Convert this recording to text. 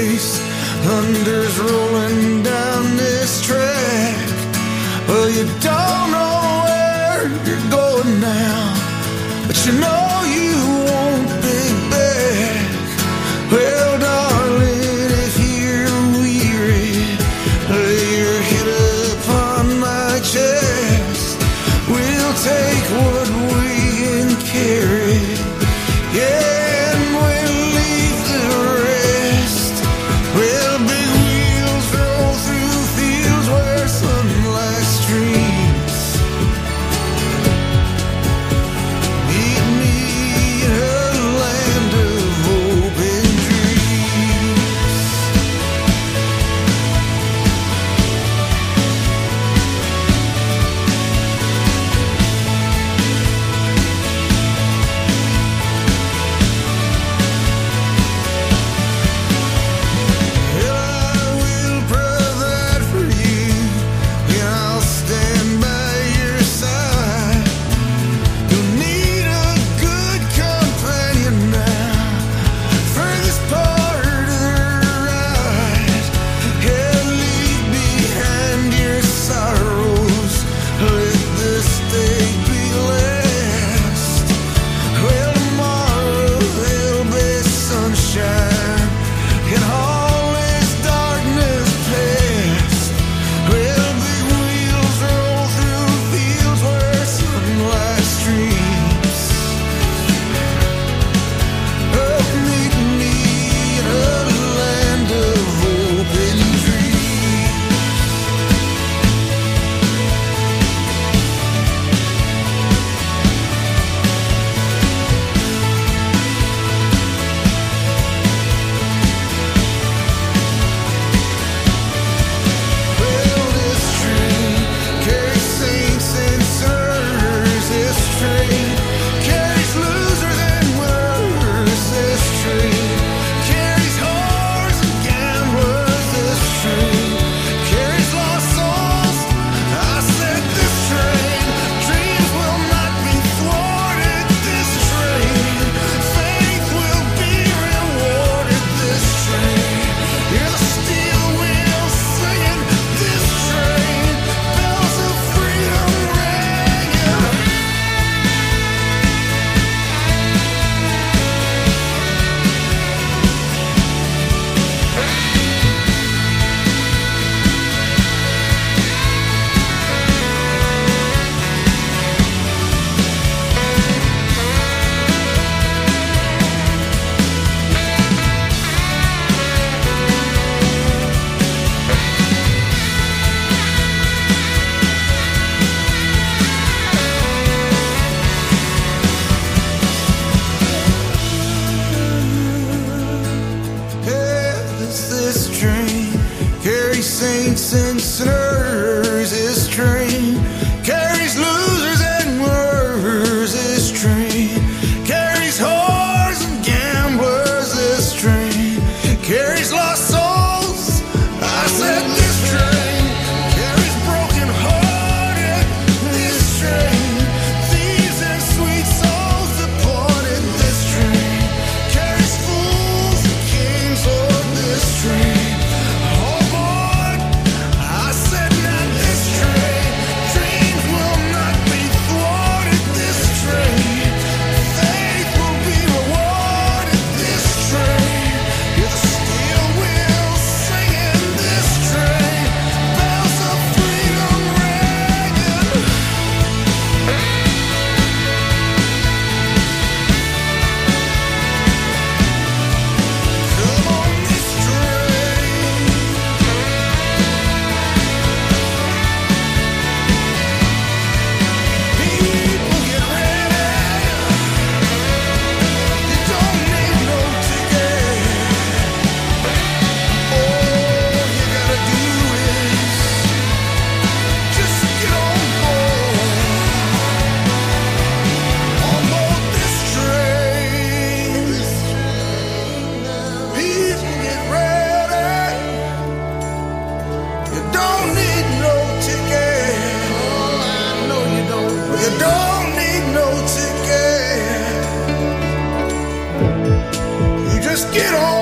race. Thunder's rolling down this track. Well, you don't know where you're going now, but you know you won't be back. Well, darling, if you're weary, lay your head upon my chest. We'll take what. get on.